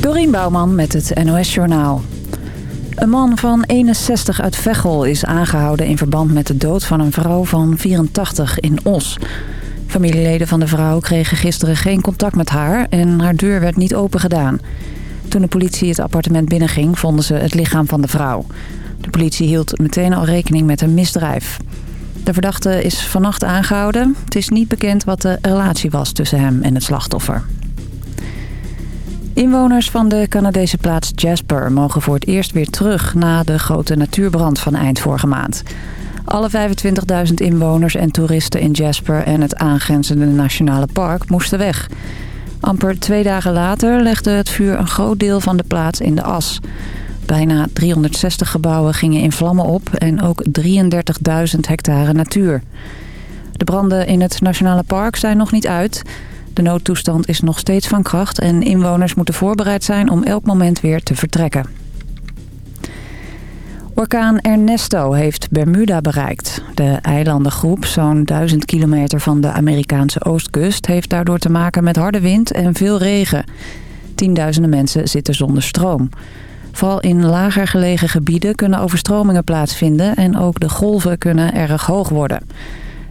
Dorien Bouwman met het NOS Journaal. Een man van 61 uit Veghel is aangehouden in verband met de dood van een vrouw van 84 in Os. Familieleden van de vrouw kregen gisteren geen contact met haar en haar deur werd niet open gedaan. Toen de politie het appartement binnenging vonden ze het lichaam van de vrouw. De politie hield meteen al rekening met een misdrijf. De verdachte is vannacht aangehouden. Het is niet bekend wat de relatie was tussen hem en het slachtoffer. Inwoners van de Canadese plaats Jasper mogen voor het eerst weer terug... na de grote natuurbrand van eind vorige maand. Alle 25.000 inwoners en toeristen in Jasper en het aangrenzende nationale park moesten weg. Amper twee dagen later legde het vuur een groot deel van de plaats in de as. Bijna 360 gebouwen gingen in vlammen op en ook 33.000 hectare natuur. De branden in het nationale park zijn nog niet uit... De noodtoestand is nog steeds van kracht en inwoners moeten voorbereid zijn om elk moment weer te vertrekken. Orkaan Ernesto heeft Bermuda bereikt. De eilandengroep, zo'n 1000 kilometer van de Amerikaanse oostkust... heeft daardoor te maken met harde wind en veel regen. Tienduizenden mensen zitten zonder stroom. Vooral in lager gelegen gebieden kunnen overstromingen plaatsvinden... en ook de golven kunnen erg hoog worden.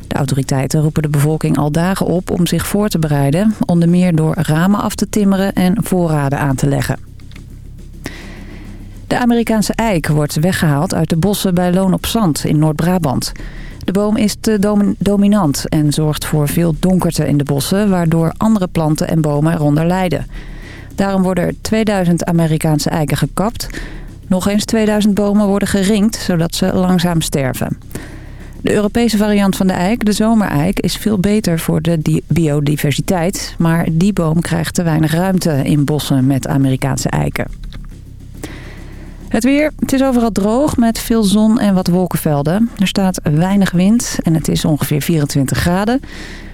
De autoriteiten roepen de bevolking al dagen op om zich voor te bereiden... onder meer door ramen af te timmeren en voorraden aan te leggen. De Amerikaanse eik wordt weggehaald uit de bossen bij Loon op Zand in Noord-Brabant. De boom is te dominant en zorgt voor veel donkerte in de bossen... waardoor andere planten en bomen eronder lijden. Daarom worden er 2000 Amerikaanse eiken gekapt. Nog eens 2000 bomen worden geringd, zodat ze langzaam sterven. De Europese variant van de eik, de zomereik, is veel beter voor de biodiversiteit. Maar die boom krijgt te weinig ruimte in bossen met Amerikaanse eiken. Het weer, het is overal droog met veel zon en wat wolkenvelden. Er staat weinig wind en het is ongeveer 24 graden.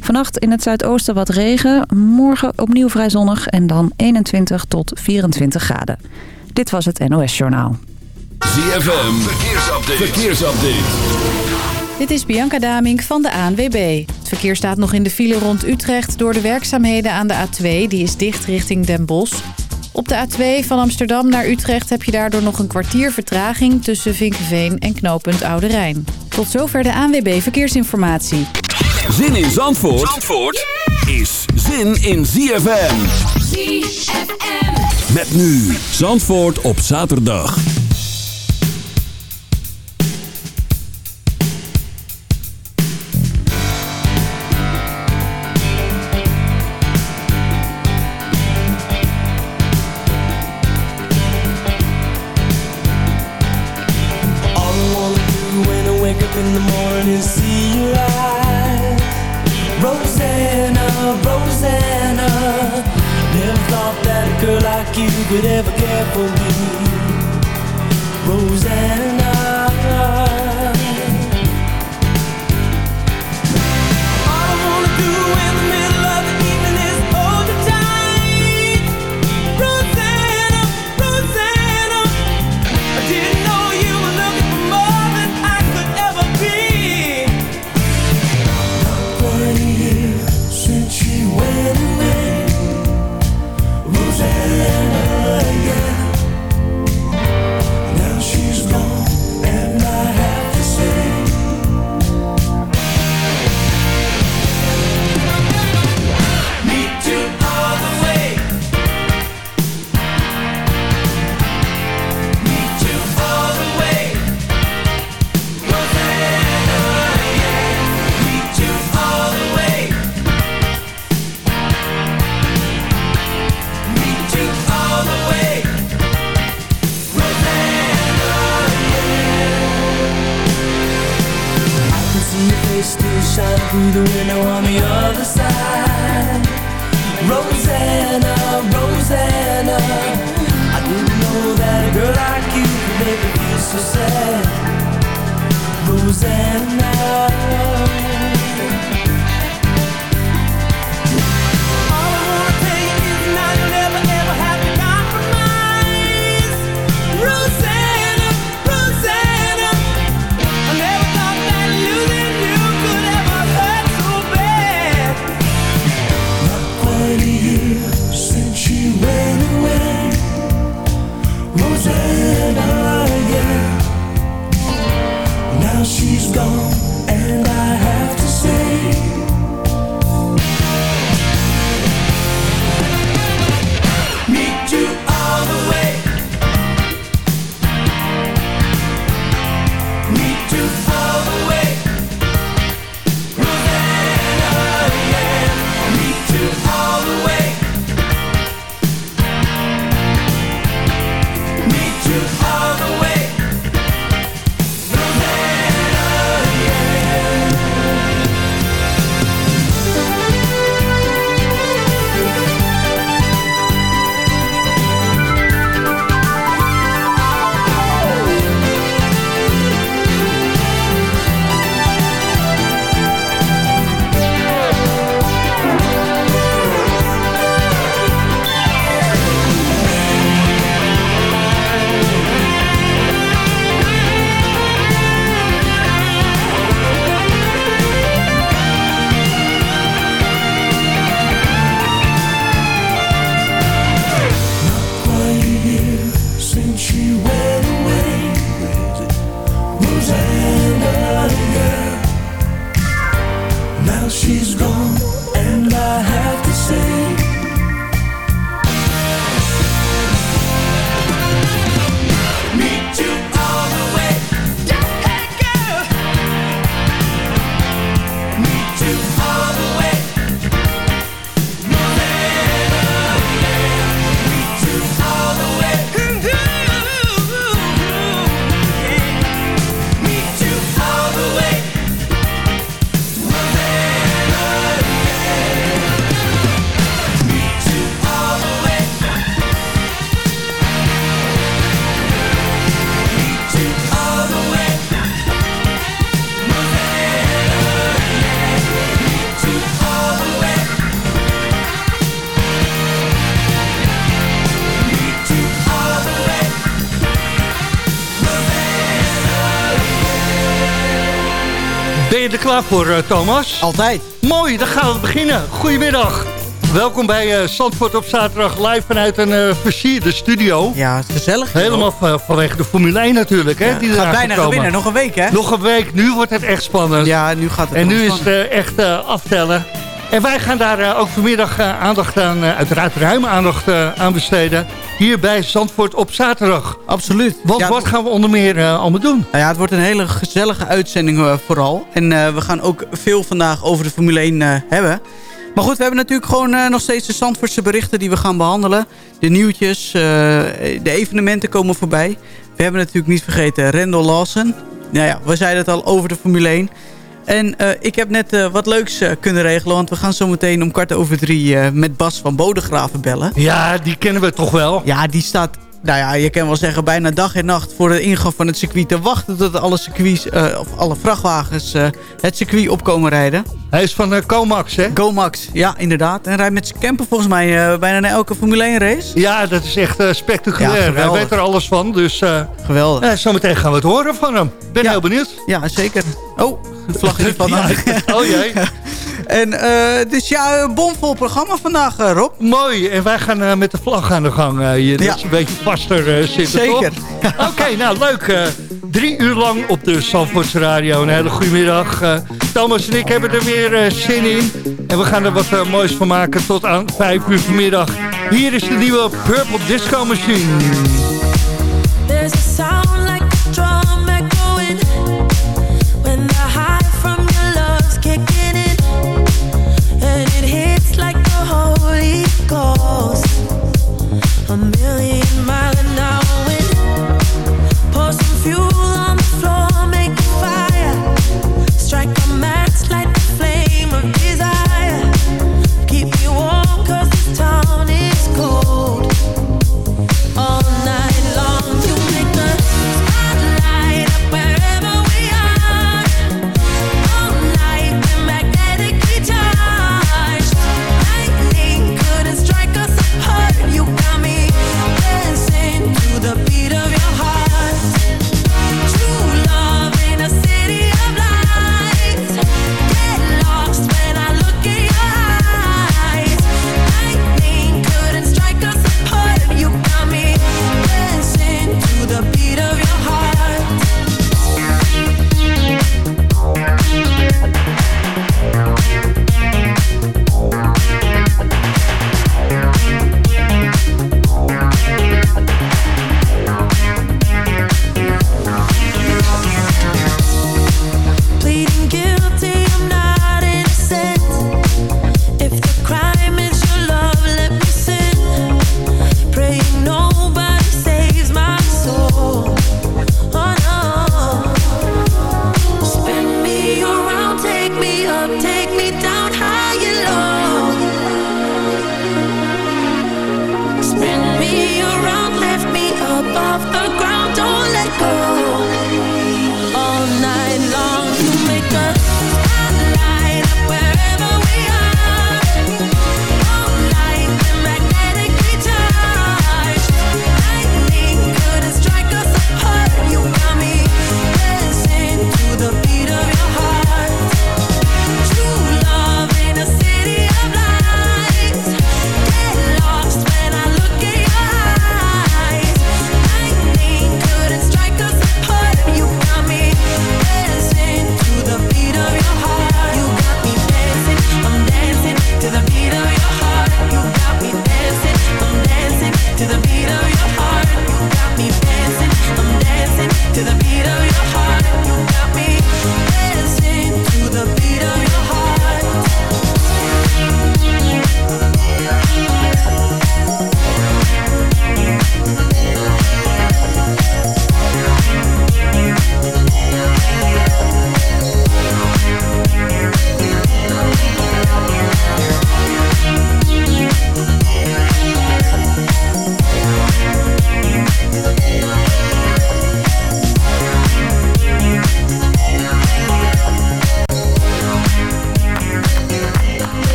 Vannacht in het zuidoosten wat regen, morgen opnieuw vrij zonnig en dan 21 tot 24 graden. Dit was het NOS Journaal. ZFM, verkeersupdate. verkeersupdate. Dit is Bianca Damink van de ANWB. Het verkeer staat nog in de file rond Utrecht door de werkzaamheden aan de A2. Die is dicht richting Den Bosch. Op de A2 van Amsterdam naar Utrecht heb je daardoor nog een kwartier vertraging... tussen Vinkenveen en knooppunt Oude Rijn. Tot zover de ANWB Verkeersinformatie. Zin in Zandvoort, Zandvoort is zin in ZFM. ZFM. Met nu Zandvoort op zaterdag. never cared for me. Klaar voor, uh, Thomas? Altijd. Mooi, dan gaan we beginnen. Goedemiddag. Welkom bij uh, Zandvoort op zaterdag live vanuit een uh, versierde studio. Ja, gezellig. Helemaal vanwege de Formule 1 natuurlijk. Hè, ja, die gaat bijna komen. winnen, nog een week hè? Nog een week, nu wordt het echt spannend. Ja, nu gaat het En nu spannend. is het echt aftellen. En wij gaan daar ook vanmiddag aandacht aan, uiteraard ruime aandacht aan besteden. Hier bij Zandvoort op zaterdag. Absoluut. Want wat gaan we onder meer allemaal doen? Nou ja, het wordt een hele gezellige uitzending vooral. En we gaan ook veel vandaag over de Formule 1 hebben. Maar goed, we hebben natuurlijk gewoon nog steeds de Zandvoortse berichten die we gaan behandelen. De nieuwtjes, de evenementen komen voorbij. We hebben natuurlijk niet vergeten Rendel Lawson. Nou ja, we zeiden het al over de Formule 1. En uh, ik heb net wat leuks kunnen regelen. Want we gaan zo meteen om kwart over drie met Bas van Bodegraven bellen. Ja, die kennen we toch wel? Ja, die staat nou ja, je kan wel zeggen bijna dag en nacht voor de ingang van het circuit te wachten tot alle circuits, uh, of alle vrachtwagens uh, het circuit op komen rijden. Hij is van uh, Comax, hè? Comax, ja, inderdaad. En rijdt met zijn camper volgens mij bijna naar elke Formule 1 race. Ja, dat is echt spectaculair. Ja, Hij weet er alles van, dus... geweldig. zometeen gaan we het horen van hem. Ben ja. heel benieuwd. Ja, zeker. Oh, het vlagje van ja, Oh jee. En uh, dus ja, een bomvol programma vandaag, uh, Rob. Mooi. En wij gaan uh, met de vlag aan de gang hier. Ja. Dat is een beetje vaster zitten, Zeker. Oké, okay, nou leuk. drie uur lang op de Zandvoortse Radio. Een hele goede middag. Thomas en ik hebben er weer zin in. En we gaan er wat moois van maken tot aan vijf uur vanmiddag. Hier is de nieuwe Purple Disco Machine.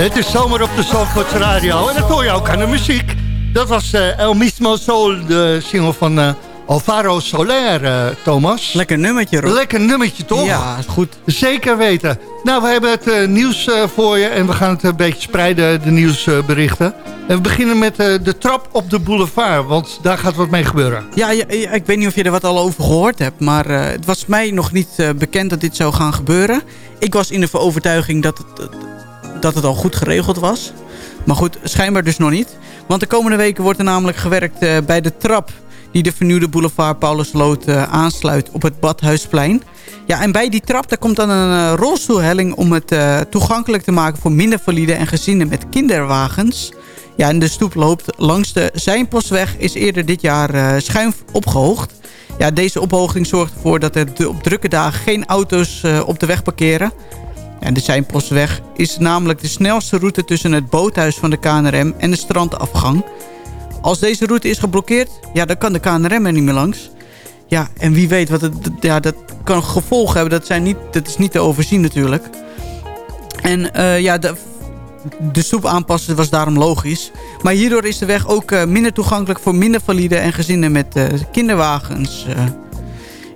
Het is zomer op de Zandvoorts Radio. En dat hoor je ook aan de muziek. Dat was eh, El Mismo Sol, de single van eh, Alvaro Soler, eh, Thomas. Lekker nummertje, Rob. Lekker nummertje, toch? Ja, goed. Zeker weten. Nou, we hebben het nieuws voor je en we gaan het een beetje spreiden, de nieuwsberichten. en we beginnen met de trap op de boulevard, want daar gaat wat mee gebeuren. Ja, ja, ja, ik weet niet of je er wat al over gehoord hebt, maar het was mij nog niet bekend dat dit zou gaan gebeuren. Ik was in de overtuiging dat het, dat het al goed geregeld was. Maar goed, schijnbaar dus nog niet. Want de komende weken wordt er namelijk gewerkt eh, bij de trap die de vernieuwde boulevard Paulusloot eh, aansluit op het Badhuisplein. Ja, en bij die trap daar komt dan een eh, rolstoelhelling om het toegankelijk te maken voor minder valide en gezinnen met kinderwagens. Ja, en de stoep loopt langs de Zijnpostweg, is eerder dit jaar schuin opgehoogd. Ja, deze ophoging zorgt ervoor dat er op drukke dagen geen auto's op de weg parkeren. Ja, de Zijnpostweg is namelijk de snelste route tussen het boothuis van de KNRM en de strandafgang. Als deze route is geblokkeerd, ja, dan kan de KNRM er niet meer langs. Ja, en wie weet wat het, ja, dat kan gevolgen hebben. Dat, zijn niet, dat is niet te overzien natuurlijk. En eh, ja, de, de aanpassen was daarom logisch. Maar hierdoor is de weg ook eh, minder toegankelijk voor minder valide en gezinnen met eh, kinderwagens.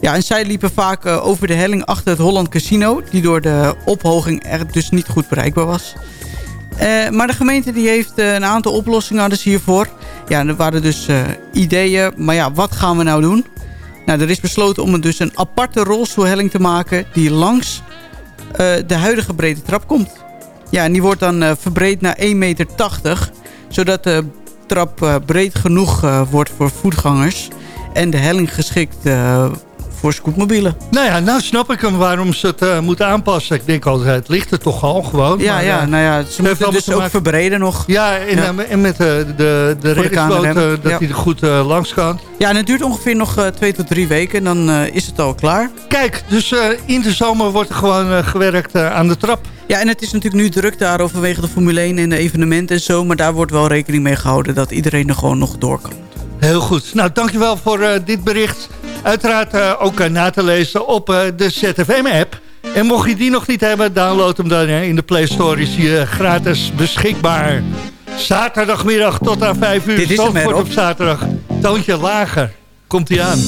Ja, en zij liepen vaak eh, over de helling achter het Holland Casino... die door de ophoging er dus niet goed bereikbaar was. Eh, maar de gemeente die heeft eh, een aantal oplossingen dus hiervoor. Ja, er waren dus ideeën. Maar ja, wat gaan we nou doen? Nou, er is besloten om dus een aparte rolstoelhelling te maken... die langs de huidige brede trap komt. Ja, en die wordt dan verbreed naar 1,80 meter. Zodat de trap breed genoeg wordt voor voetgangers. En de helling geschikt voor scootmobielen. Nou ja, nou snap ik hem waarom ze het eh, moeten aanpassen. Ik denk altijd, het ligt er toch al gewoon. Ja, maar, ja, eh, nou ja, ze moeten allemaal dus ook maken- verbreden nog. ja, en, Ja. eh, en met de, de, de reddingsboot, dat ja. hij er goed langs kan. Ja, en het duurt ongeveer nog twee tot drie weken. En dan is het al klaar. Kijk, dus in de zomer wordt er gewoon gewerkt aan de trap. Ja, en het is natuurlijk nu druk daar overwege de Formule 1 en de evenementen en zo. Maar daar wordt wel rekening mee gehouden dat iedereen er gewoon nog door kan. Heel goed. Nou, dankjewel voor dit bericht. Uiteraard eh, ook eh, na te lezen op eh, de ZFM-app. En mocht je die nog niet hebben, download hem dan in de Play Store. Is eh, gratis beschikbaar. Zaterdagmiddag tot aan 5 uur. Dit is hem, op zaterdag. Toontje lager. Komt hij aan.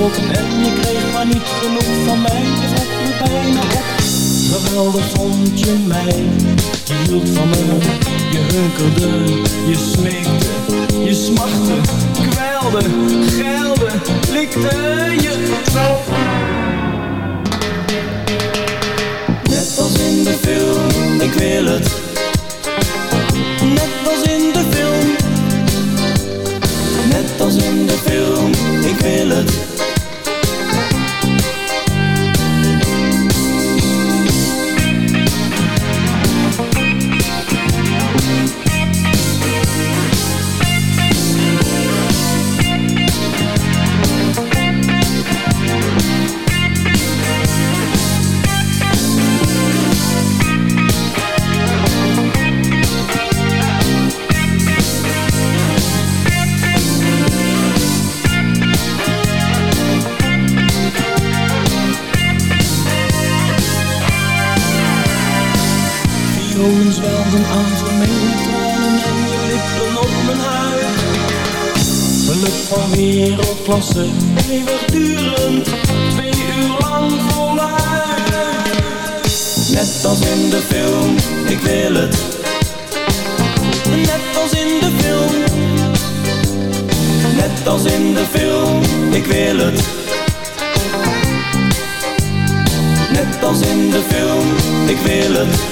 En je kreeg maar niet genoeg van mij. Je vat me bijna op. Geweldig vond je mij. Je hield van me, je hunkerde, je smeekte, je smachtte, kwelde, geilde, likte je zo. Net als in de film, ik wil het. Ogen zwelden aan vermengde tranen en je lippen op mijn huid. Geluk van wereldklasse, eeuwigdurend, twee uur lang voluit. Net als in de film, ik wil het. Net als in de film. Net als in de film, ik wil het. Net als in de film, ik wil het.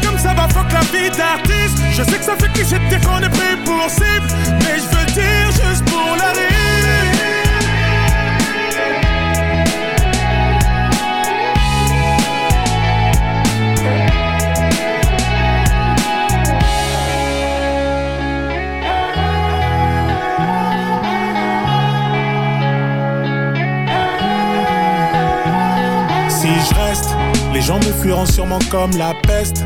ça, va fuck la vie d'artiste. Je sais que ça fait cliché de dire qu'on est pris pour cible. Mais je veux dire juste pour la rire. Si je reste, les gens me fuiront sûrement comme la peste.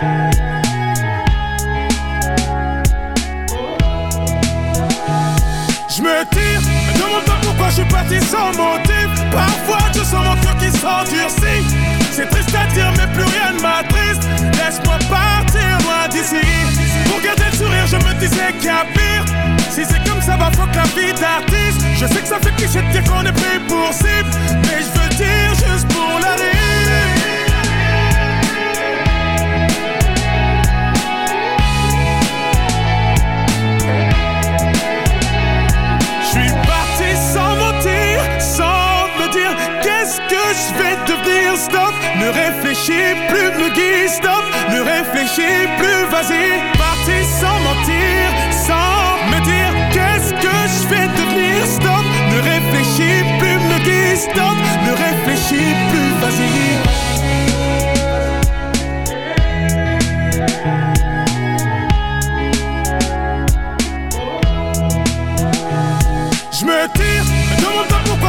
Je me tire, me demande pas pourquoi je suis parti sans motif. Parfois je sens mon cœur qui s'endurcit. C'est triste à dire, mais plus rien ne m'attriste. Laisse-moi partir loin d'ici. Pour garder le sourire, je me disais qu'il y a pire. Si c'est comme ça, va fuck la vie d'artiste. Je sais que ça fait cliché de dire qu'on est pris pour cible. Mais je veux dire juste pour la rire. Je vais devenir. Stop, ne réfléchis plus, me guide. Stop, ne réfléchis plus, vas-y. Parti sans mentir, sans me dire qu'est-ce que je vais devenir. Stop, ne réfléchis plus, me guide. Stop, ne réfléchis plus,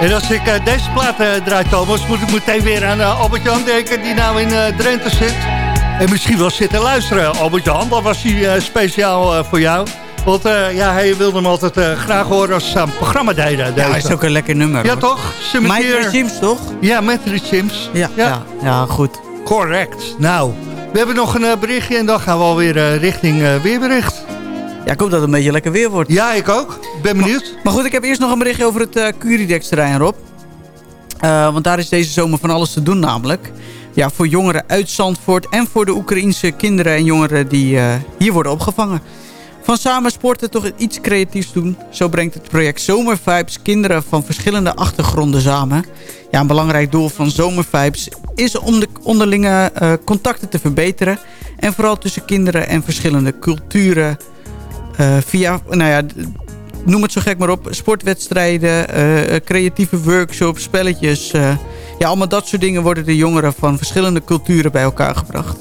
En als ik eh, deze plaat eh, draai, Thomas, moet ik meteen weer aan eh, Albert-Jan denken... die nou in Drenthe zit. En misschien wel zitten luisteren. Albert-Jan, dat was hij speciaal voor jou. Want ja, hij wilde hem altijd graag horen als ze aan het programma deden. Ja, is ook een lekker nummer. Ja, hoor. toch? Michael Cimetière. James, toch? Ja, met de Sims. Ja, ja. ja, goed. Correct. Nou, we hebben nog een berichtje en dan gaan we alweer richting weerbericht. Ja, ik hoop dat het een beetje lekker weer wordt. Ja, ik ook. Ik ben benieuwd. Maar goed, ik heb eerst nog een berichtje over het eh Curidex-terrein, Rob. Eh, want daar is deze zomer van alles te doen namelijk. Ja, voor jongeren uit Zandvoort en voor de Oekraïense kinderen en jongeren die eh, hier worden opgevangen. Van samen sporten toch iets creatiefs doen. Zo brengt het project Zomervibes kinderen van verschillende achtergronden samen. Ja, een belangrijk doel van Zomervibes is om de onderlinge contacten te verbeteren. En vooral tussen kinderen en verschillende culturen. via, nou ja, noem het zo gek maar op. Sportwedstrijden, eh, eh, creatieve workshops, spelletjes. eh, ja, allemaal dat soort dingen worden de jongeren van verschillende culturen bij elkaar gebracht.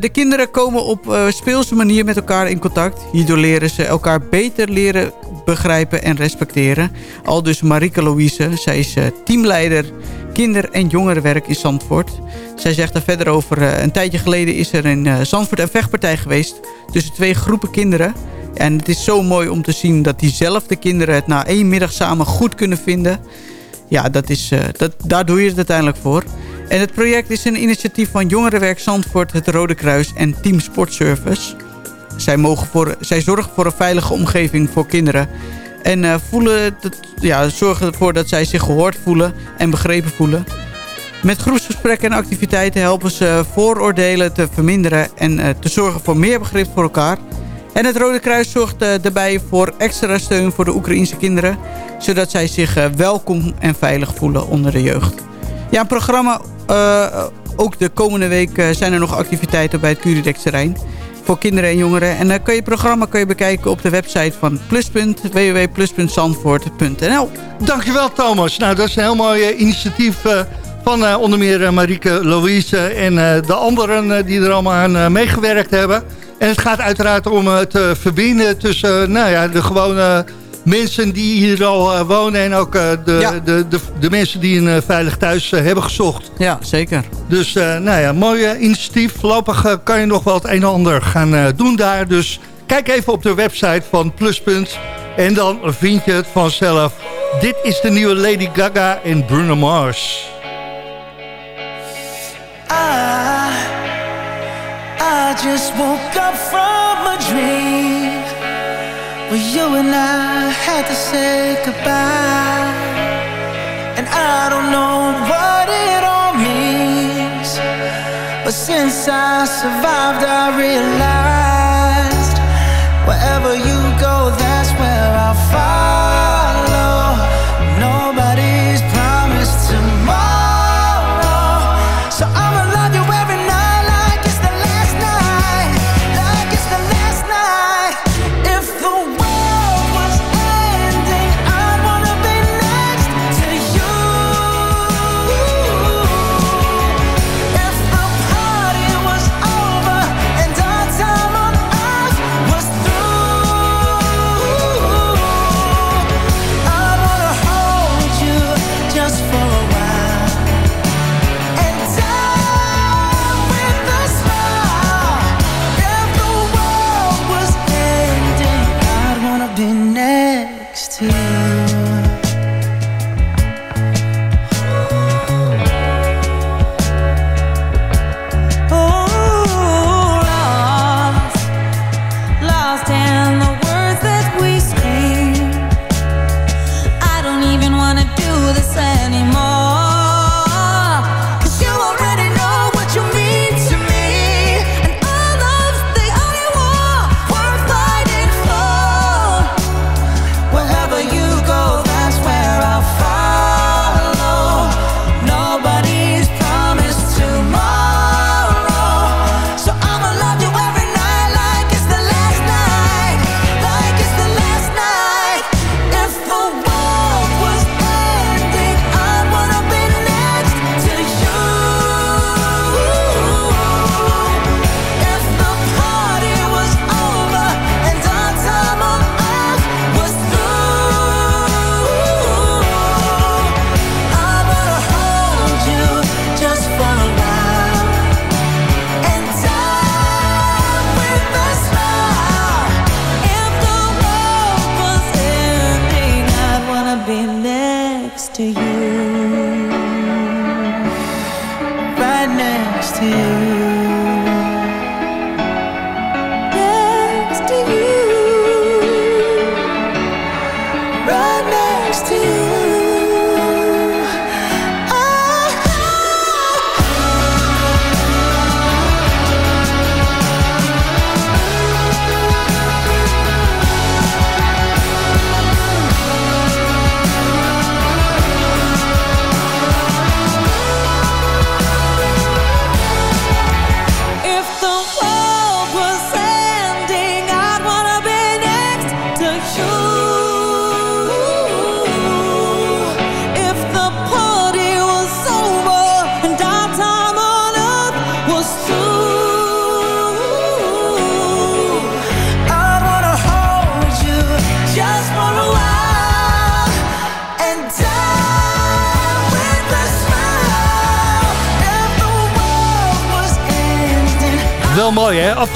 De kinderen komen op speelse manier met elkaar in contact. Hierdoor leren ze elkaar beter leren begrijpen en respecteren. Al dus Marike Louise, zij is teamleider kinder- en jongerenwerk in Zandvoort. Zij zegt daar verder over, een tijdje geleden is er in Zandvoort een vechtpartij geweest tussen twee groepen kinderen. En het is zo mooi om te zien dat diezelfde kinderen het na één middag samen goed kunnen vinden. Ja, dat is, eh, dat, daar doe je het uiteindelijk voor. En het project is een initiatief van Jongerenwerk Zandvoort, het Rode Kruis en Team Sportservice. Zij, mogen voor, zij zorgen voor een veilige omgeving voor kinderen. En eh, voelen ja, zorgen ervoor dat zij zich gehoord voelen en begrepen voelen. Met groepsgesprekken en activiteiten helpen ze vooroordelen te verminderen en eh, te zorgen voor meer begrip voor elkaar. En het Rode Kruis zorgt eh, daarbij voor extra steun voor de Oekraïense kinderen, zodat zij zich eh, welkom en veilig voelen onder de jeugd. Ja, een programma, eh, ook de komende week eh, zijn er nog activiteiten bij het Curidex-terrein voor kinderen en jongeren. En dan kan je het programma kan je bekijken op de website van Pluspunt, www.plus.zandvoort.nl. Dankjewel Thomas. Nou, dat is een heel mooi eh, initiatief eh, van eh, onder meer eh, Marieke Louise en eh, de anderen eh, die er allemaal aan eh, meegewerkt hebben. En het gaat uiteraard om het eh, verbinden tussen eh, nou ja, de gewone mensen die hier al eh, wonen... en ook eh, de, Ja. de, de, de mensen die een veilig thuis hebben gezocht. Ja, zeker. Dus eh, nou ja, mooi initiatief. Voorlopig kan je nog wel het een en ander gaan eh, doen daar. Dus kijk even op de website van Pluspunt. En dan vind je het vanzelf. Dit is de nieuwe Lady Gaga en Bruno Mars. I, I just dream where you and I had to say goodbye. And I don't know what it all means, but since I survived, I realized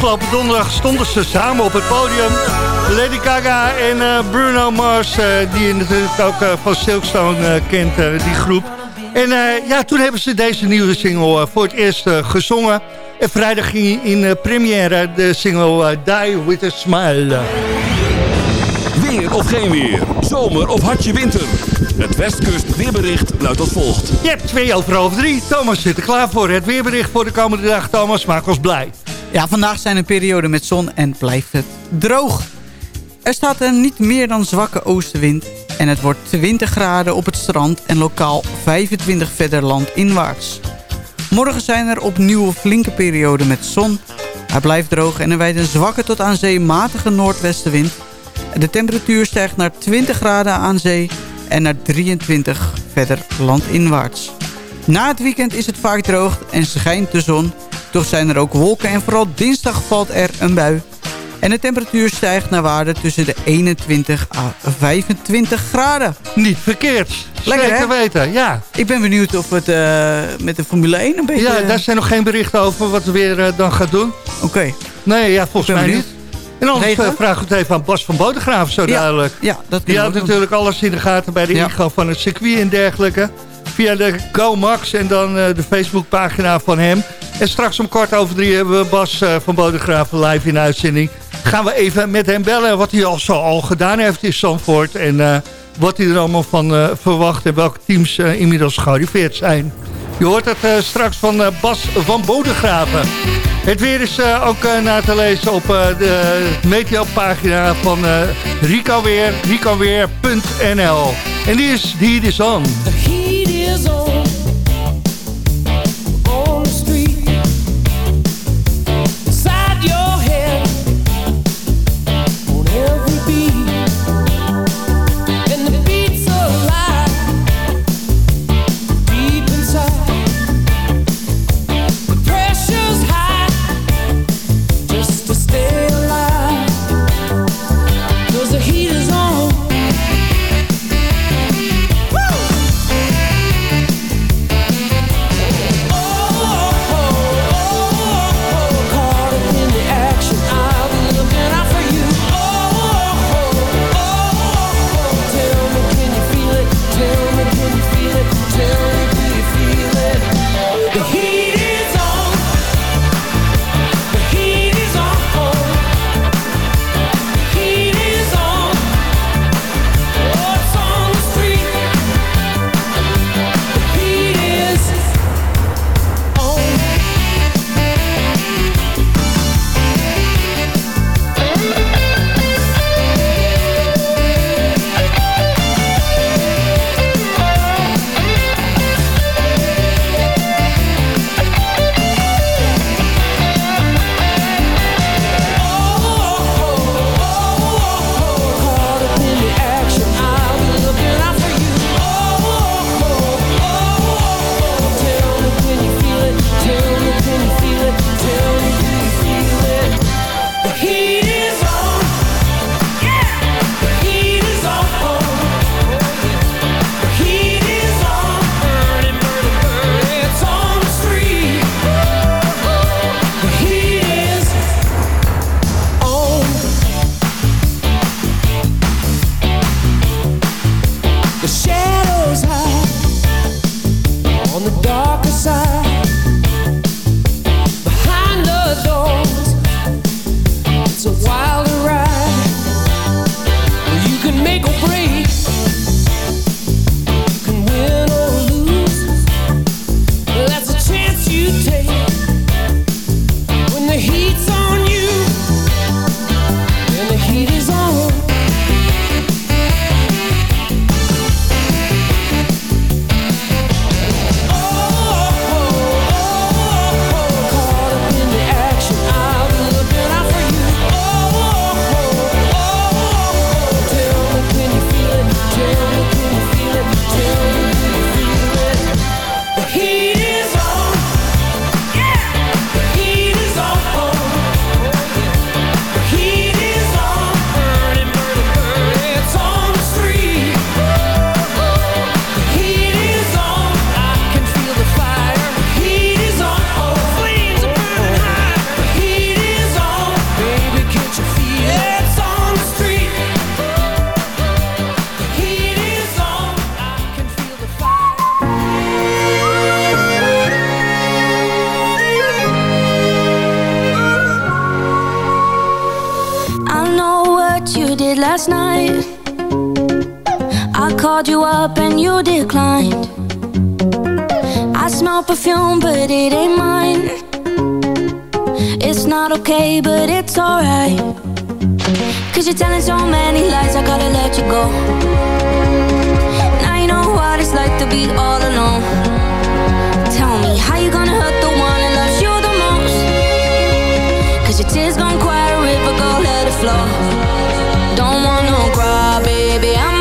Afgelopen donderdag stonden ze samen op het podium. Lady Gaga en eh, Bruno Mars, eh, die je natuurlijk ook eh, van Silkstone kent, die groep. En ja, toen hebben ze deze nieuwe single voor het eerst gezongen. En vrijdag ging in première de single Die With A Smile. Weer of geen weer. Zomer of hartje winter. Het Westkust weerbericht luidt als volgt. Je hebt twee over half drie. Thomas zit er klaar voor. Het weerbericht voor de komende dag. Thomas, maak ons blij. Ja, vandaag zijn een periode met zon en blijft het droog. Er staat een niet meer dan zwakke oostenwind. En het wordt 20 graden op het strand en lokaal 25 verder landinwaarts. Morgen zijn er opnieuw flinke perioden met zon. Hij blijft droog en er wijdt een zwakke tot aan zee matige noordwestenwind. De temperatuur stijgt naar 20 graden aan zee en naar 23 verder landinwaarts. Na het weekend is het vaak droog en schijnt de zon. Toch zijn er ook wolken en vooral dinsdag valt er een bui. En de temperatuur stijgt naar waarde tussen de 21 à 25 graden. Niet verkeerd. Lekker, Zeker hè? weten, ja. Ik ben benieuwd of het eh, met de Formule 1 een beetje... Ja, daar zijn nog geen berichten over wat we weer eh, dan gaat doen. Oké. Nee, ja, volgens mij benieuwd. niet. En anders eh, vraag ik het even aan Bas van Bodegraaf, zo Ja, duidelijk. Ja, dat Die houdt natuurlijk alles in de gaten bij de Ja. ingang van het circuit en dergelijke. Via de GoMax en dan eh, de Facebookpagina van hem. En straks om kwart over drie hebben we Bas eh, van Bodegraaf live in uitzending. Gaan we even met hem bellen wat hij al zo al gedaan heeft in Zandvoort. En eh, wat hij er allemaal van verwacht en welke teams inmiddels gearriveerd zijn. Je hoort het straks van Bas van Bodegraven. Het weer is ook na te lezen op de meteo-pagina van Rico Weer, ricoweer.nl. En die is, die is on. The heat Cause you're telling so many lies, I gotta let you go. Now you know what it's like to be all alone. Tell me, how you gonna hurt the one that loves you the most? Cause your tears gon' quiet a river, go let it flow. Don't want no cry, baby. I'm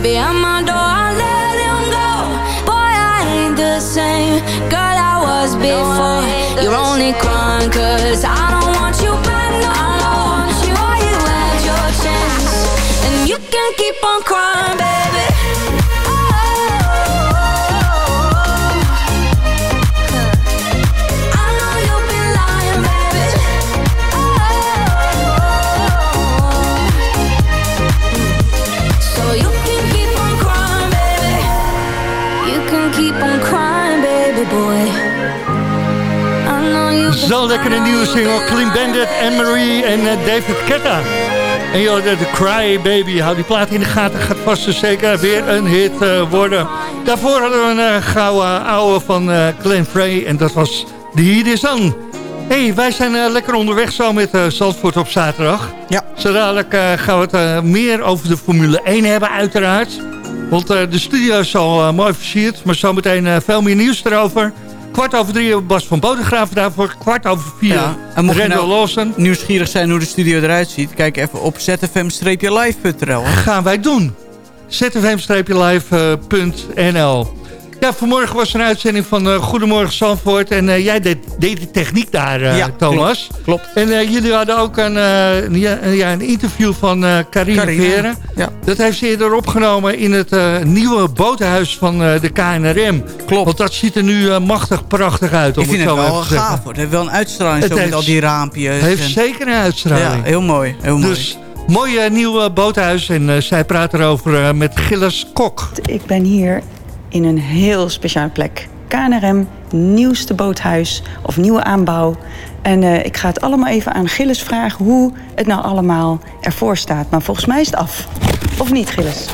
baby. I'm lekkere nieuwe single. Clean Bandit, Anne-Marie en eh, David Ketta. En joh, de, Cry Baby, hou die plaat in de gaten. Gaat vast en zeker weer een hit eh, worden. Daarvoor hadden we een uh, gouden ouwe van uh, Glenn Frey. En dat was The Heat Is On. hey, wij zijn lekker onderweg zo met Zandvoort op zaterdag. Ja. Zo dadelijk uh, gaan we het meer over de Formule 1 hebben uiteraard. Want de studio is al mooi versierd. Maar zometeen veel meer nieuws erover. Kwart over drie Bas van Bodegraven daarvoor. Kwart over vier ja. en mocht Randall nou Lawson. nieuwsgierig zijn hoe de studio eruit ziet... kijk even op zfm-live.nl. Gaan wij doen. zfm-live.nl Ja, vanmorgen was er een uitzending van uh, Goedemorgen Zandvoort. En uh, jij deed, deed, de techniek daar, uh, ja, Thomas. Klopt. klopt. En jullie hadden ook een, ja, ja, een interview van Carine, Carine Veren. Ja. Dat heeft ze eerder opgenomen in het nieuwe botenhuis van de KNRM. Klopt. Want dat ziet er nu machtig prachtig uit. Om Ik vind het, het zo wel te gaaf hoor. Het heeft wel een uitstraling Het zo met heeft- al die raampjes. Het heeft en- zeker een uitstraling. Ja, heel mooi. Heel mooi. Dus mooi uh, nieuw uh, boothuis. En uh, zij praat erover uh, met Gilles Kok. Ik ben hier in een heel speciale plek. KNRM, nieuwste boothuis of nieuwe aanbouw. En uh, ik ga het allemaal even aan Gilles vragen hoe het nou allemaal ervoor staat. Maar volgens mij is het af. Of niet, Gilles?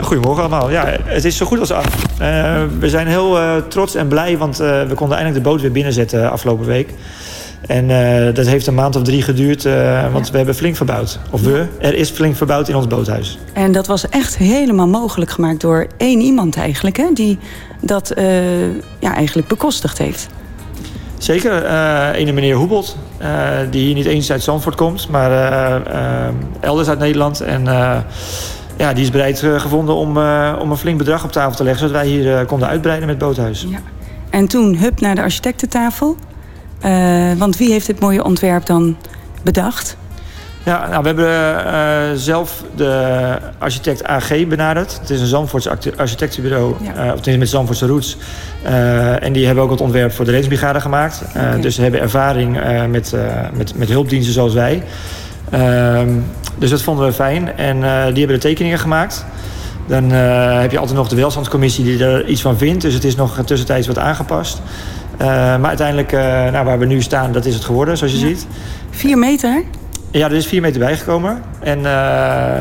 Goedemorgen allemaal. Ja, het is zo goed als af. Uh, we zijn heel uh, trots en blij, want we konden eindelijk de boot weer binnenzetten afgelopen week. En eh, dat heeft een maand of drie geduurd, eh, want we hebben flink verbouwd. Of we, er is flink verbouwd in ons boothuis. En dat was echt helemaal mogelijk gemaakt door één iemand eigenlijk, hè, die dat eh, ja, eigenlijk bekostigd heeft. Zeker, ene meneer Hoebelt, die hier niet eens uit Zandvoort komt, maar elders uit Nederland. En ja, die is bereid gevonden om, om een flink bedrag op tafel te leggen, zodat wij hier konden uitbreiden met het boothuis. Ja. En toen hup naar de architectentafel. Eh, want wie heeft dit mooie ontwerp dan bedacht? Ja, nou, we hebben eh, zelf de architect AG benaderd. Het is een Zandvoorts architectenbureau, Ja. eh, of tenminste met Zandvoortse roots. En die hebben ook het ontwerp voor de reddingsbrigade gemaakt. Dus ze hebben ervaring met, met, met hulpdiensten zoals wij. Ehm, dus dat vonden we fijn. En die hebben de tekeningen gemaakt. Dan heb je altijd nog de welstandscommissie die er iets van vindt. Dus het is nog tussentijds wat aangepast. Eh, maar uiteindelijk, eh, nou, waar we nu staan, dat is het geworden, zoals je Ja. ziet. Vier meter? Ja, er is 4 meter bijgekomen. En eh,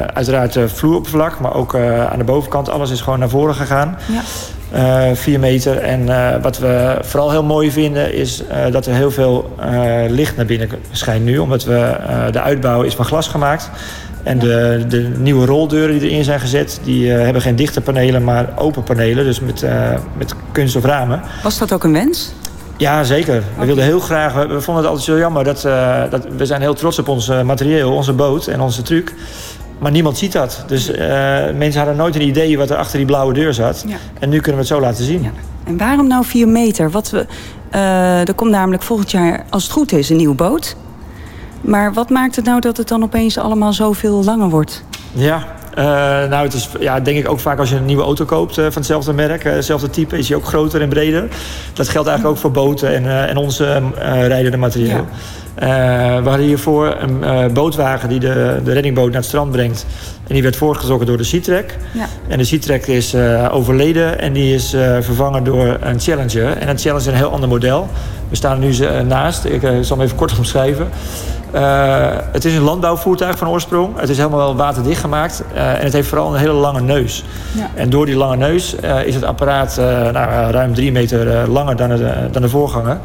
uiteraard eh, vloeroppervlak, maar ook aan de bovenkant. Alles is gewoon naar voren gegaan. Ja. 4 meter. En wat we vooral heel mooi vinden is dat er heel veel licht naar binnen schijnt nu. Omdat we, de uitbouw is van glas gemaakt. En de, de nieuwe roldeuren die erin zijn gezet, die hebben geen dichte panelen, maar open panelen. Dus met, met kunststof ramen. Was dat ook een wens? Ja, zeker. We wilden heel graag. We, we vonden het altijd zo jammer dat, eh, dat we zijn heel trots op ons eh, materieel, onze boot en onze truc. Maar niemand ziet dat. Dus eh, mensen hadden nooit een idee wat er achter die blauwe deur zat. Ja. En nu kunnen we het zo laten zien. Ja. En waarom nou vier meter? Wat we, er komt namelijk volgend jaar, als het goed is, een nieuwe boot. Maar wat maakt het nou dat het dan opeens allemaal zoveel langer wordt? Ja, eh, nou het is ja, denk ik ook vaak als je een nieuwe auto koopt eh, van hetzelfde merk, eh, hetzelfde type, is die ook groter en breder. Dat geldt eigenlijk ook voor boten en, en onze eh rijdende materieel. We hadden hiervoor een bootwagen die de, de reddingboot naar het strand brengt. En die werd voortgetrokken door de Sea-Trek. Ja. En de Sea-Trek is eh, overleden en die is eh, vervangen door een Challenger. En een Challenger is een heel ander model. We staan er nu eh, naast. Ik zal hem even kort omschrijven. Het is een landbouwvoertuig van oorsprong. Het is helemaal waterdicht gemaakt. en het heeft vooral een hele lange neus. Ja. En door die lange neus is het apparaat nou, ruim drie meter langer dan de, dan de voorganger.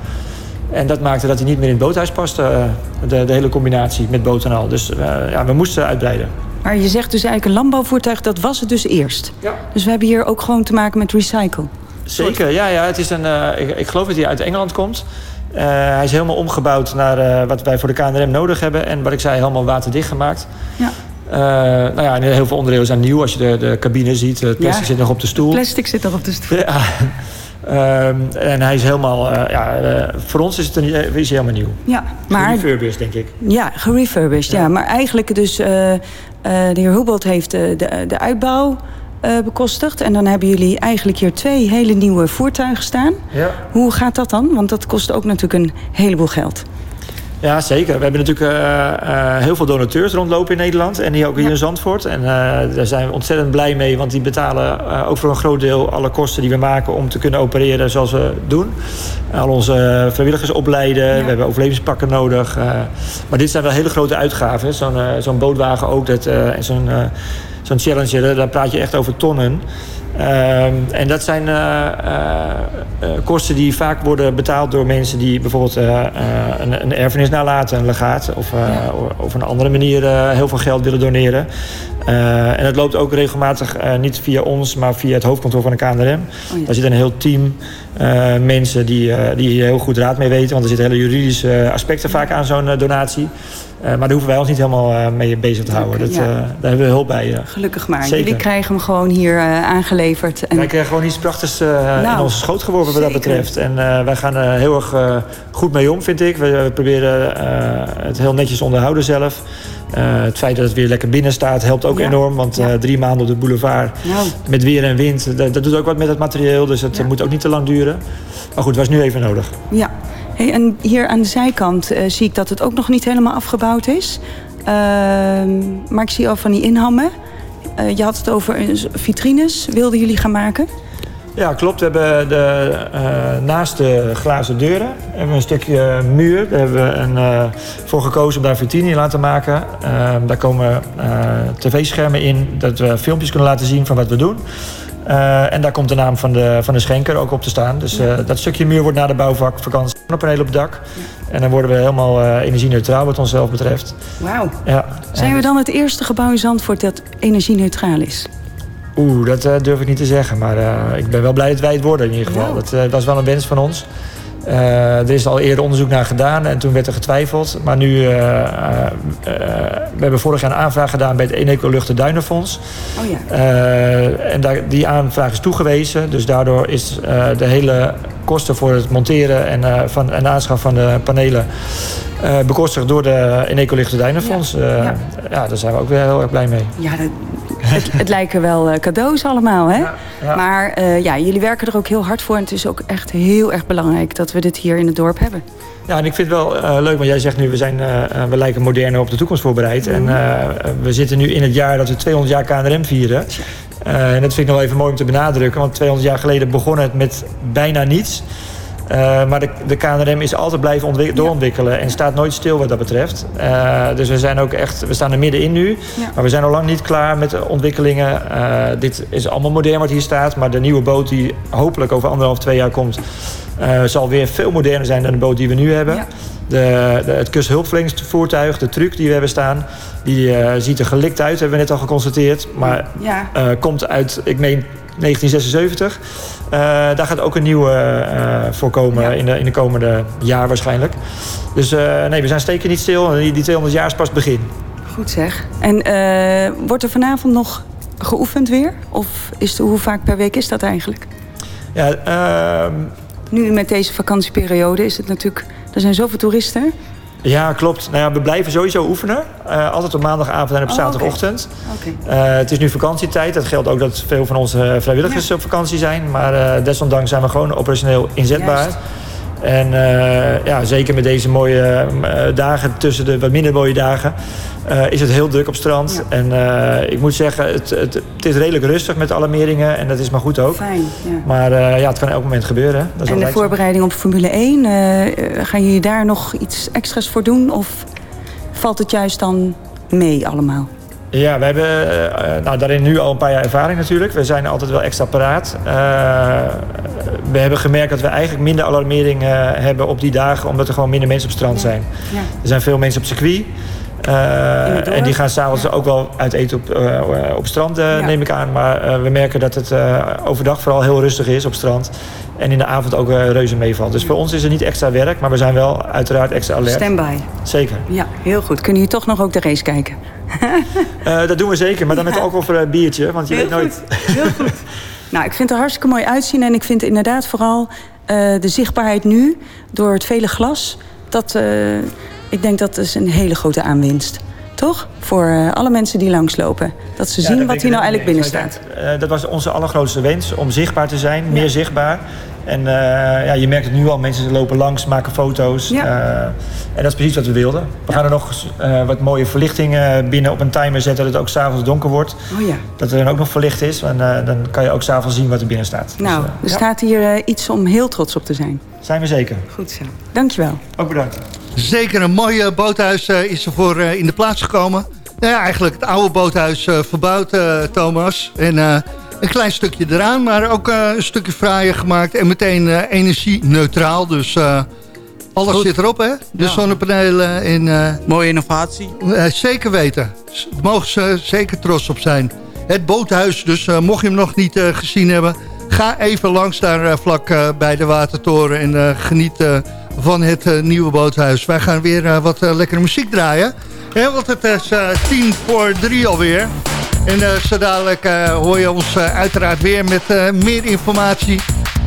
En dat maakte dat hij niet meer in het boothuis paste. de, de hele combinatie met boot en al. Dus ja, we moesten uitbreiden. Maar je zegt dus eigenlijk een landbouwvoertuig, dat was het dus eerst. Ja. Dus we hebben hier ook gewoon te maken met recycle. Zeker, ja, ja. Het is een, eh, ik, ik geloof dat hij uit Engeland komt. Eh, hij is helemaal omgebouwd naar eh, wat wij voor de KNRM nodig hebben. En wat ik zei, helemaal waterdicht gemaakt. Ja. Eh, nou ja, en heel veel onderdelen zijn nieuw. Als je de, de cabine ziet, het plastic Ja. zit nog op de stoel. Plastic zit er op de stoel. Ja. Ehm, en hij is helemaal, eh, ja, eh, voor ons is, het een, is hij helemaal nieuw. Ja, maar Refurbished, denk ik. Ja, gerefurbished. Ja. Maar eigenlijk dus, eh, eh, de heer Hubelt heeft eh, de, de uitbouw eh, bekostigd. En dan hebben jullie eigenlijk hier twee hele nieuwe voertuigen staan. Ja. Hoe gaat dat dan? Want dat kost ook natuurlijk een heleboel geld. Ja, zeker. We hebben natuurlijk eh, eh, heel veel donateurs rondlopen in Nederland. En die ook hier Ja. in Zandvoort. En eh, daar zijn we ontzettend blij mee. Want die betalen ook voor een groot deel alle kosten die we maken... om te kunnen opereren zoals we doen. Al onze vrijwilligers opleiden. We hebben overlevingspakken nodig. maar dit zijn wel hele grote uitgaven. Zo'n zo'n bootwagen ook. Dat, en zo'n zo'n Challenger, daar praat je echt over tonnen. Ehm, en dat zijn eh, eh, eh, kosten die vaak worden betaald door mensen die bijvoorbeeld een, een erfenis nalaten, een legaat, of, eh, of op een andere manier heel veel geld willen doneren. En het loopt ook regelmatig niet via ons, maar via het hoofdkantoor van de KNRM. Oh ja. Daar zit een heel team mensen die, die hier heel goed raad mee weten, want er zitten hele juridische aspecten vaak aan zo'n donatie. Eh, maar daar hoeven wij ons niet helemaal eh, mee bezig te houden. Dat, ja. eh, daar hebben we hulp bij. Gelukkig maar. Zeker. Jullie krijgen hem gewoon hier aangeleverd. En Wij krijgen gewoon iets prachtigs in Nou, onze schoot geworpen wat dat betreft. En wij gaan er heel erg goed mee om, vind ik. We, we proberen het heel netjes onderhouden zelf. Het feit dat het weer lekker binnen staat helpt ook Ja. enorm. Want drie maanden op de boulevard nou, met weer en wind, dat, dat doet ook wat met het materieel. Dus het Ja. moet ook niet te lang duren. Maar goed, was nu even nodig. ja. En hier aan de zijkant eh, zie ik dat het ook nog niet helemaal afgebouwd is. Ehm, maar ik zie al van die inhammen. Eh, je had het over vitrines. Wilden jullie gaan maken? Ja, klopt. We hebben de, eh, naast de glazen deuren hebben we een stukje muur. Daar hebben we een, voor gekozen om daar vitrine in laten maken. Eh, daar komen tv-schermen in, dat we filmpjes kunnen laten zien van wat we doen. Eh, en daar komt de naam van de, van de schenker ook op te staan. Dus eh, dat stukje muur wordt na de bouwvakantie zonnepanelen op het dak. En dan worden we helemaal uh, energie-neutraal wat onszelf betreft. Wauw. Ja. Zijn we dan het eerste gebouw in Zandvoort dat energie-neutraal is? Oeh, dat durf ik niet te zeggen. Maar ik ben wel blij dat wij het worden in ieder geval. Dat was wel een wens van ons. Er is al eerder onderzoek naar gedaan en toen werd er getwijfeld. Maar nu, we hebben vorig jaar een aanvraag gedaan bij het Eneco Lucht- en Duinenfonds. Oh ja. en daar, die aanvraag is toegewezen. Dus daardoor is de hele kosten voor het monteren en, van, en aanschaf van de panelen... Bekostigd door de Eneco Lichte Duinenfonds. Ja. Ja. ja, daar zijn we ook weer heel erg blij mee. Ja, dat, het, het, lijken wel uh, cadeaus allemaal, hè? Ja, ja. Maar ja, jullie werken er ook heel hard voor. En het is ook echt heel erg belangrijk dat we dit hier in het dorp hebben. Ja, en ik vind het wel leuk, want jij zegt nu... we, zijn, we lijken moderner op de toekomst voorbereid. Mm. En we zitten nu in het jaar dat we 200 jaar KNRM vieren. en dat vind ik nog even mooi om te benadrukken. Want 200 jaar geleden begon het met bijna niets... Uh, maar de, de, KNRM is altijd blijven ontwik doorontwikkelen en staat nooit stil wat dat betreft. Uh, dus we zijn ook echt, we staan er middenin nu. Ja. Maar we zijn al lang niet klaar met de ontwikkelingen. Uh, dit is allemaal modern wat hier staat. Maar de nieuwe boot die hopelijk over anderhalf, twee jaar komt... zal weer veel moderner zijn dan de boot die we nu hebben. Ja. De, de, het kusthulpverleningsvoertuig, de truck die we hebben staan... die ziet er gelikt uit, hebben we net al geconstateerd. Maar komt uit, ik meen, 1976. Uh, daar gaat ook een nieuwe uh, voorkomen ja. in, de, in de komende jaar waarschijnlijk. Dus uh, nee, we zijn steken niet stil. Die, die 200 jaar is pas het begin. Goed zeg. En wordt er vanavond nog geoefend weer? Of is de, hoe vaak per week is dat eigenlijk? Ja, ehm, nu met deze vakantieperiode is het natuurlijk... Er zijn zoveel toeristen. Ja, klopt. Nou ja, we blijven sowieso oefenen. Uh, altijd op maandagavond en op Oh, zaterdagochtend. Uh, het is nu vakantietijd. Dat geldt ook dat veel van onze vrijwilligers Ja. op vakantie zijn. Maar uh, desondanks zijn we gewoon operationeel inzetbaar. Juist. En uh, ja, zeker met deze mooie uh, dagen tussen de wat minder mooie dagen... uh, is het heel druk op strand. Ja. En uh, ik moet zeggen, het, het, het is redelijk rustig met de alarmeringen. En dat is maar goed ook. Fijn, ja. Maar ja, het kan elk moment gebeuren. Dat is En de voorbereiding op Formule 1, eh, gaan jullie daar nog iets extra's voor doen? Of valt het juist dan mee allemaal? Ja, we hebben nou, daarin nu al een paar jaar ervaring natuurlijk. We zijn altijd wel extra paraat. Uh, we hebben gemerkt dat we eigenlijk minder alarmering uh, hebben op die dagen... omdat er gewoon minder mensen op het strand zijn. Ja. Er zijn veel mensen op circuit. Uh, en die gaan s'avonds ja. ook wel uit eten op, uh, op strand, uh, Ja. neem ik aan. Maar we merken dat het overdag vooral heel rustig is op strand. En in de avond ook reuze meevalt. Dus voor ons is er niet extra werk, maar we zijn wel uiteraard extra alert. Standby. Zeker. Ja, heel goed. Kunnen jullie toch nog ook de race kijken? Dat doen we zeker, maar dan met een biertje. Want je Heel weet nooit. goed. Heel goed. Nou, ik vind het er hartstikke mooi uitzien. En ik vind inderdaad vooral eh, de zichtbaarheid nu, door het vele glas... Dat, eh, ik denk dat is een hele grote aanwinst. Toch? Voor eh, alle mensen die langslopen. Dat ze Ja, zien wat hier nou eigenlijk binnen staat. Dat was onze allergrootste wens, om zichtbaar te zijn, meer zichtbaar. En eh, ja, je merkt het nu al, mensen lopen langs, maken foto's. Ja. Eh, en dat is precies wat we wilden. We gaan er nog eh, wat mooie verlichting eh, binnen op een timer zetten... dat het ook s'avonds donker wordt. Oh ja. Dat er dan ook nog verlicht is. En eh, dan kan je ook s'avonds zien wat er binnen staat. Nou, Dus, eh, er ja, staat hier eh, iets om heel trots op te zijn. zijn we zeker. Goed zo. Dankjewel. Ook bedankt. Zeker een mooi eh, boothuis eh, is ervoor eh, in de plaats gekomen. Nou ja, eigenlijk het oude boothuis eh, verbouwd, eh, Thomas. En eh, een klein stukje eraan, maar ook eh, een stukje fraaier gemaakt. En meteen eh, energie-neutraal. Dus eh, alles Goed. zit erop, hè? De Ja. zonnepanelen en... eh, Mooie innovatie. zeker weten. Daar mogen ze zeker trots op zijn. Het boothuis, dus mocht je hem nog niet gezien hebben... ga even langs daar vlak bij de Watertoren... en geniet van het nieuwe boothuis. Wij gaan weer wat lekkere muziek draaien. Hè, want het is tien voor drie alweer. En eh, zo dadelijk eh, hoor je ons eh, uiteraard weer met meer informatie...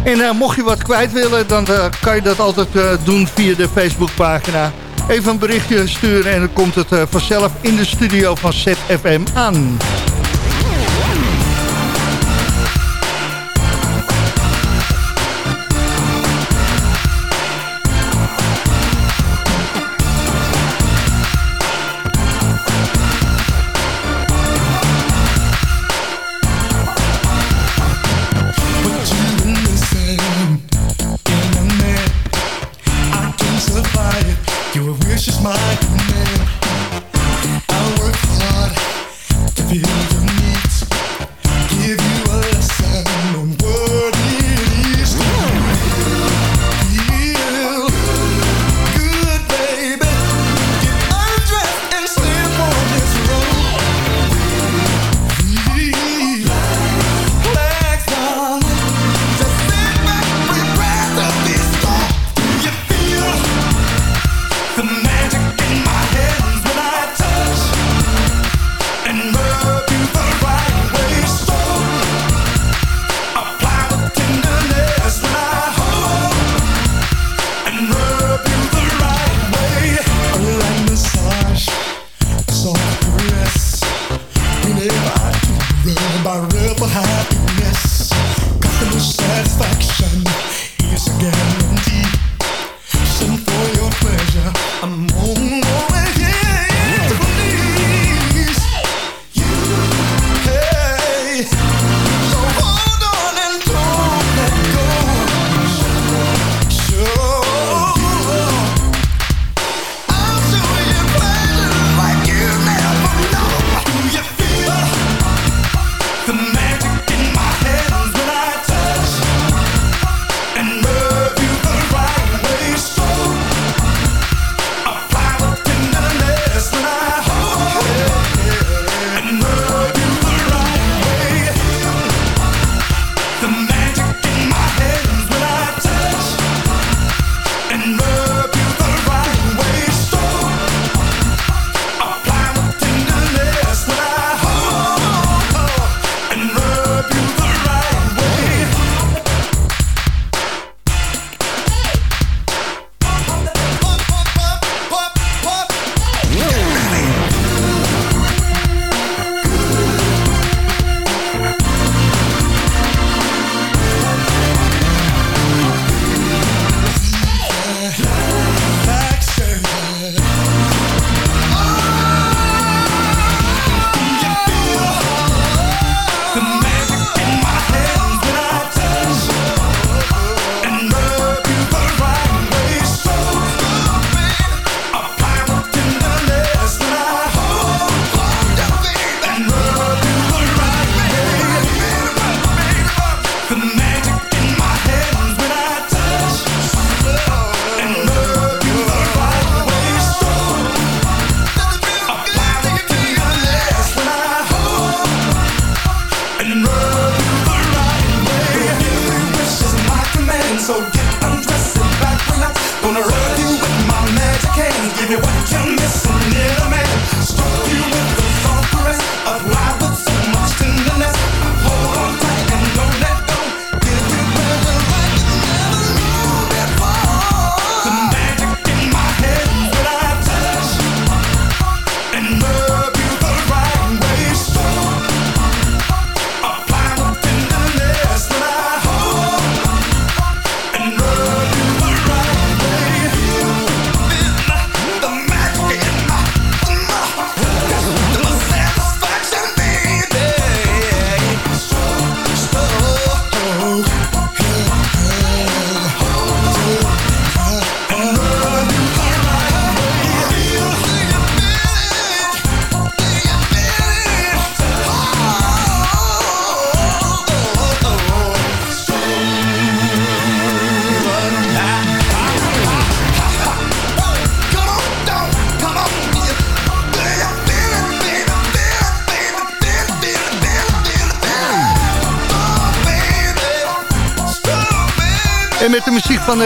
En mocht je wat kwijt willen, dan kan je dat altijd doen via de Facebookpagina. Even een berichtje sturen en dan komt het vanzelf in de studio van ZFM aan. satisfaction is again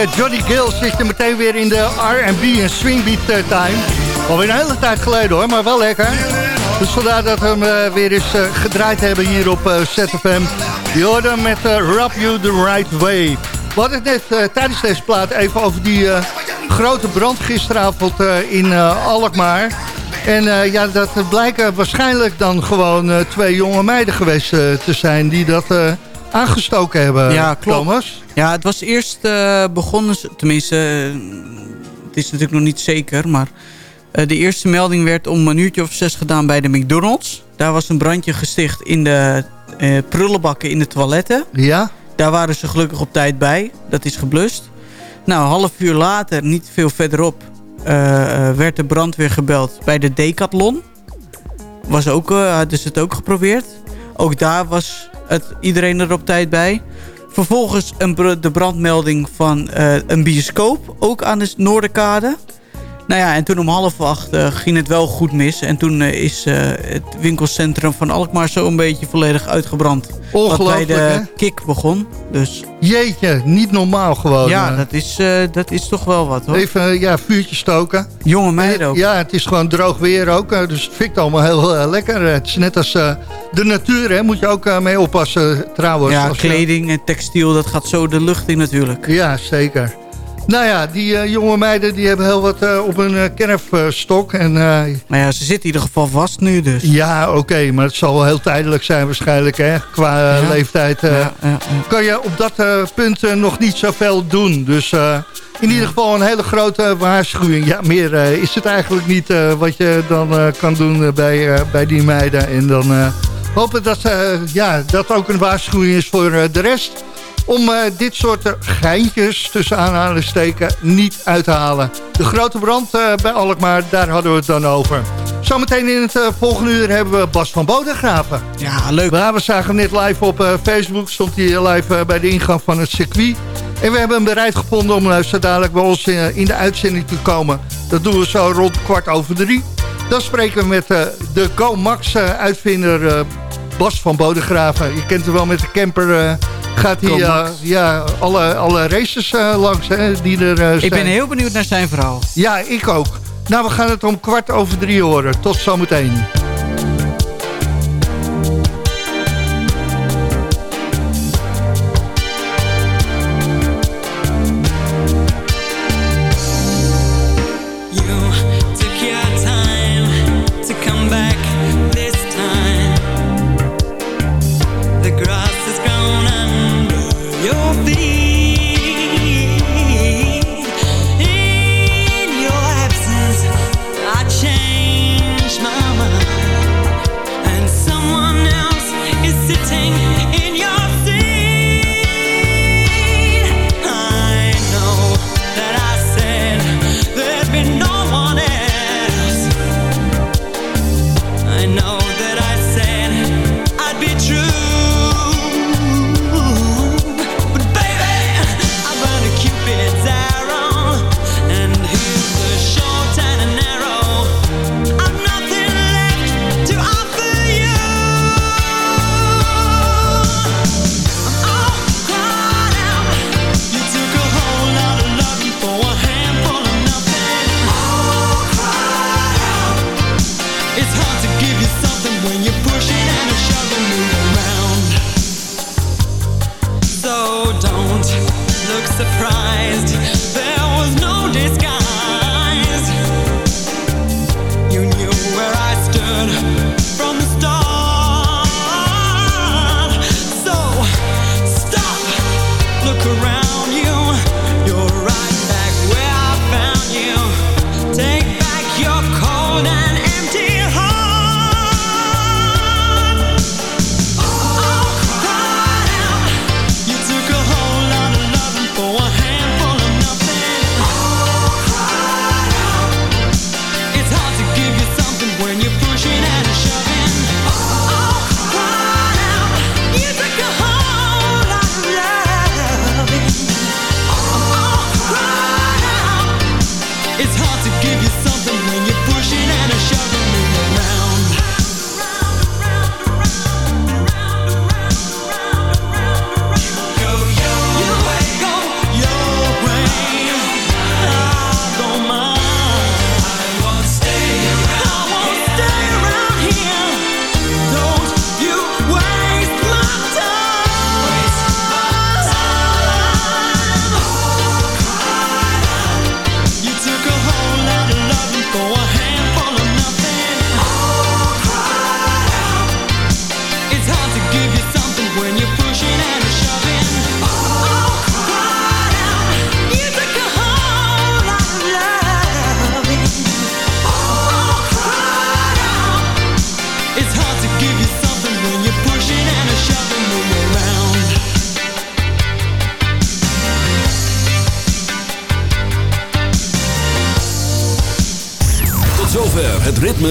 Johnny Gill zit je meteen weer in de R&B en swingbeat uh, time. Alweer een hele tijd geleden hoor, maar wel lekker. Dus vandaar dat we hem uh, weer eens gedraaid hebben hier op ZFM. Je hoorde met Rub You The Right Way. We hadden het net tijdens deze plaat even over die grote brand gisteravond in Alkmaar. En ja, dat blijken waarschijnlijk dan gewoon twee jonge meiden geweest te zijn die dat aangestoken hebben, ja, klopt. Thomas. Ja, het was eerst uh, begonnen, tenminste, uh, het is natuurlijk nog niet zeker, maar uh, de eerste melding werd om een uurtje of zes gedaan bij de McDonald's. Daar was een brandje gesticht in de prullenbakken in de toiletten. Ja. Daar waren ze gelukkig op tijd bij. Dat is geblust. Nou, een half uur later, niet veel verderop, werd de brandweer gebeld bij de Decathlon. Was ook, hadden ze het ook geprobeerd. Ook daar was iedereen er op tijd bij. Vervolgens een, de brandmelding van uh, een bioscoop, ook aan de Noorderkade. Nou ja, en toen om half acht uh, ging het wel goed mis. En toen uh, is uh, het winkelcentrum van Alkmaar zo een beetje volledig uitgebrand. Ongelooflijk, Wat bij de kick begon. Dus... Jeetje, niet normaal gewoon. Ja, dat is, dat is toch wel wat hoor. Even ja, vuurtje stoken. Jonge meiden ook. Ja, het is gewoon droog weer ook. dus het fikt allemaal heel lekker. Het is net als de natuur, hè. Moet je ook mee oppassen trouwens. Ja, kleding en textiel, dat gaat zo de lucht in natuurlijk. Ja, zeker. Nou ja, die uh, jonge meiden die hebben heel wat uh, op hun uh, kerfstok. En, maar ja, ze zitten in ieder geval vast nu dus. Ja, oké, okay, maar het zal wel heel tijdelijk zijn waarschijnlijk. Hè? Qua ja. leeftijd ja, ja, kan je op dat punt nog niet zoveel doen. Dus in ieder geval een hele grote waarschuwing. Ja, meer is het eigenlijk niet wat je dan kan doen bij, bij die meiden. En dan hopen dat ja, dat ook een waarschuwing is voor de rest om uh, dit soort geintjes tussen aanhalingssteken niet uit te halen. De grote brand uh, bij Alkmaar, daar hadden we het dan over. Zometeen in het uh, volgende uur hebben we Bas van Bodegraven. Ja, leuk. Ja, we zagen hem net live op Facebook, stond hij live bij de ingang van het circuit. En we hebben hem bereid gevonden om zo dadelijk bij ons in de uitzending te komen. Dat doen we zo rond kwart over drie. Dan spreken we met de Go Max uitvinder Bas van Bodegraven. Je kent hem wel met de camper gaat hij uh, ja, alle, alle races uh, langs hè, die er uh, zijn. Ik ben heel benieuwd naar zijn verhaal. Ja, ik ook. Nou, we gaan het om kwart over drie horen. Tot zometeen.